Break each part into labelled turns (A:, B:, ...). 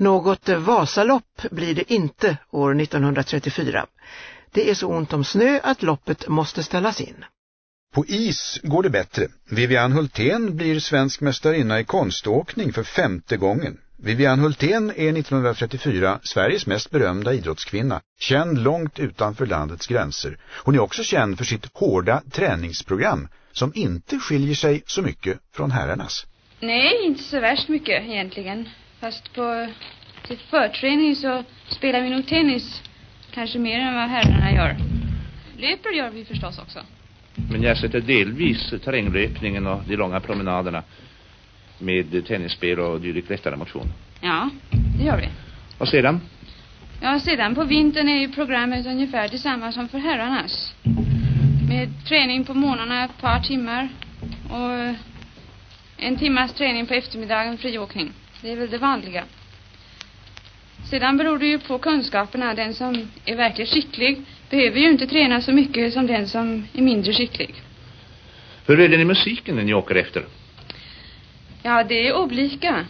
A: Något Vasalopp blir det inte år 1934. Det är så ont om snö att loppet måste ställas in.
B: På is går det bättre. Vivian Hultén blir svensk mästarinna i konståkning för femte gången. Vivian Hultén är 1934 Sveriges mest berömda idrottskvinna, känd långt utanför landets gränser. Hon är också känd för sitt hårda träningsprogram som inte skiljer sig så mycket från herrarnas.
C: Nej, inte så värst mycket egentligen. Fast på till förträning så spelar vi nog tennis kanske mer än vad herrarna gör. Löper gör vi förstås också.
D: Men jag sätter delvis terränglöpningen och de långa promenaderna med tennisspel och dylik lättare motion.
C: Ja, det gör vi.
D: Och sedan?
C: Ja, sedan på vintern är ju programmet ungefär detsamma som för herrarnas. Med träning på morgnarna ett par timmar och en timmas träning på eftermiddagen friåkning. Det är väl det vanliga. Sedan beror det ju på kunskaperna. Den som är verkligt skicklig behöver ju inte träna så mycket som den som är mindre skicklig.
D: Hur är det i musiken när ni åker efter?
C: Ja, det är olika.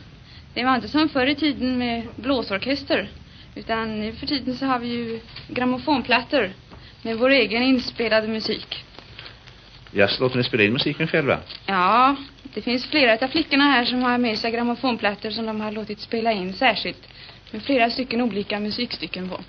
C: Det var inte som förr i tiden med blåsorkester. Utan nu för tiden så har vi ju grammofonplattor med vår egen inspelade musik.
D: Jag låter ni spela in musiken själva?
C: Ja, det finns flera av flickorna här som har med sig grammofonplattor som de har låtit spela in särskilt. Med flera stycken olika musikstycken på.